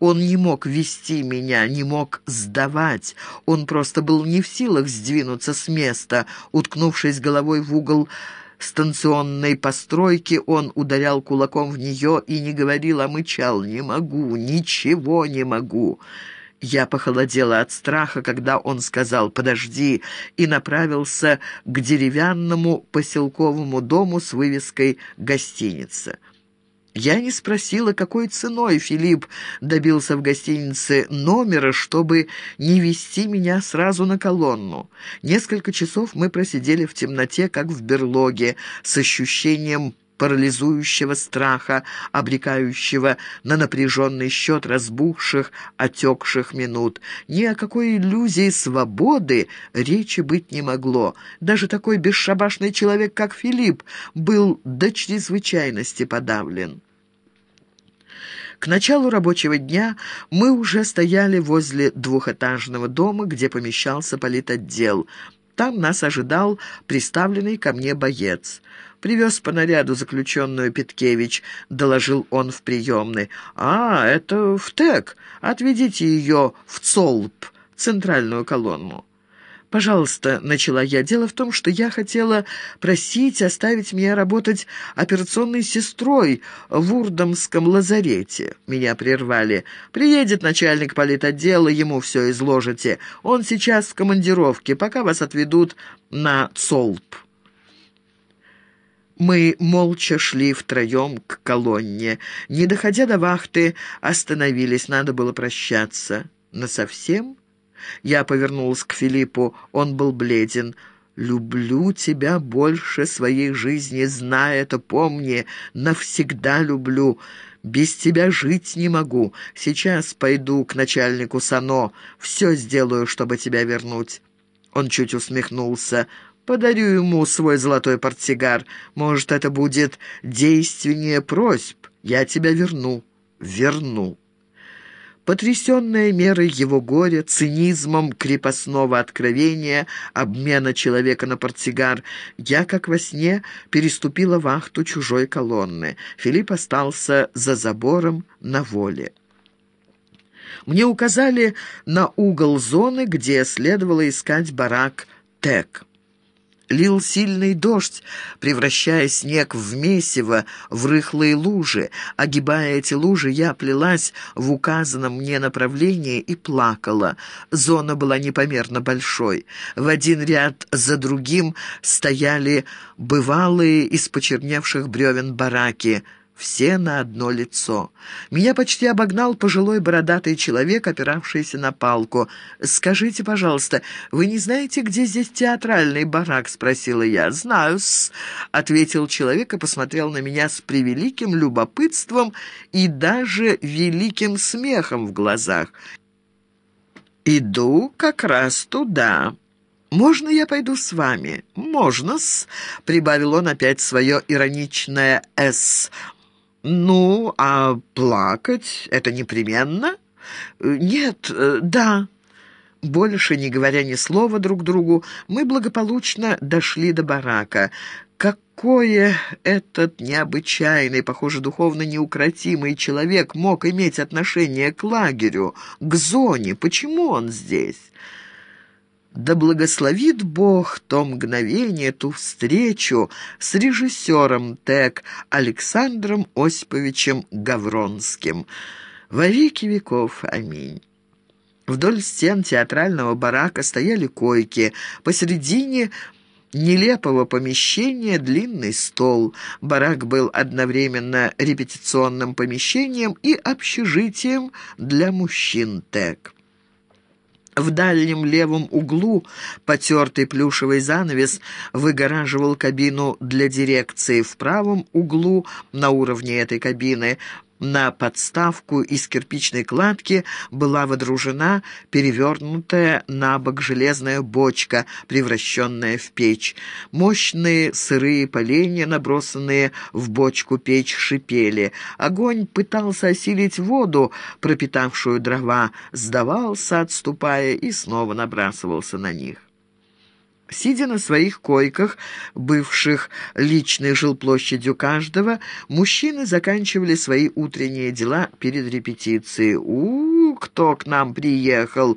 Он не мог вести меня, не мог сдавать. Он просто был не в силах сдвинуться с места. Уткнувшись головой в угол станционной постройки, он ударял кулаком в нее и не говорил, а мычал «Не могу, ничего не могу». Я похолодела от страха, когда он сказал «подожди» и направился к деревянному поселковому дому с вывеской «гостиница». Я не спросила, какой ценой Филипп добился в гостинице номера, чтобы не вести меня сразу на колонну. Несколько часов мы просидели в темноте, как в берлоге, с ощущением парализующего страха, обрекающего на напряженный счет разбухших, отекших минут. Ни о какой иллюзии свободы речи быть не могло. Даже такой бесшабашный человек, как Филипп, был до чрезвычайности подавлен. К началу рабочего дня мы уже стояли возле двухэтажного дома, где помещался политотдел. Там нас ожидал приставленный ко мне боец. «Привез по наряду заключенную Петкевич», — доложил он в приемной. «А, это в ТЭК. Отведите ее в ЦОЛП, центральную колонну». «Пожалуйста», — начала я. «Дело в том, что я хотела просить оставить меня работать операционной сестрой в Урдомском лазарете». Меня прервали. «Приедет начальник политотдела, ему все изложите. Он сейчас в командировке, пока вас отведут на ЦОЛП». Мы молча шли втроем к колонне. Не доходя до вахты, остановились, надо было прощаться. «Насовсем?» Я повернулась к Филиппу, он был бледен. «Люблю тебя больше своей жизни, зная это, помни, навсегда люблю. Без тебя жить не могу. Сейчас пойду к начальнику САНО, все сделаю, чтобы тебя вернуть». Он чуть усмехнулся. Подарю ему свой золотой портсигар. Может, это будет действеннее просьб. Я тебя верну. Верну». Потрясенная мерой его горя, цинизмом крепостного откровения, обмена человека на портсигар, я, как во сне, переступила вахту чужой колонны. Филипп остался за забором на воле. Мне указали на угол зоны, где следовало искать барак «Тек». Лил сильный дождь, превращая снег в месиво, в рыхлые лужи. Огибая эти лужи, я плелась в указанном мне направлении и плакала. Зона была непомерно большой. В один ряд за другим стояли бывалые из почерневших бревен бараки — все на одно лицо. Меня почти обогнал пожилой бородатый человек, опиравшийся на палку. «Скажите, пожалуйста, вы не знаете, где здесь театральный барак?» — спросила я. «Знаю-с», — ответил человек и посмотрел на меня с превеликим любопытством и даже великим смехом в глазах. «Иду как раз туда». «Можно я пойду с вами?» «Можно-с», — прибавил он опять свое ироничное «с». «Ну, а плакать — это непременно?» «Нет, э, да». Больше, не говоря ни слова друг другу, мы благополучно дошли до барака. Какое этот необычайный, похоже, духовно неукротимый человек мог иметь отношение к лагерю, к зоне? Почему он здесь? Да благословит Бог то мгновение, ту встречу с режиссером ТЭК Александром Осиповичем Гавронским. Во веки веков. Аминь. Вдоль стен театрального барака стояли койки. Посередине нелепого помещения длинный стол. Барак был одновременно репетиционным помещением и общежитием для мужчин ТЭК. В дальнем левом углу потертый плюшевый занавес выгораживал кабину для дирекции. В правом углу, на уровне этой кабины, на подставку из кирпичной кладки была водружена перевернутая на бок железная бочка, превращенная в печь. Мощные сырые поленья, набросанные в бочку печь, шипели. Огонь пытался осилить воду, пропитавшую дрова, сдавался, отступая, и снова набрасывался на них. Сидя на своих койках, бывших личной жилплощадью каждого, мужчины заканчивали свои утренние дела перед репетицией. у кто к нам приехал?»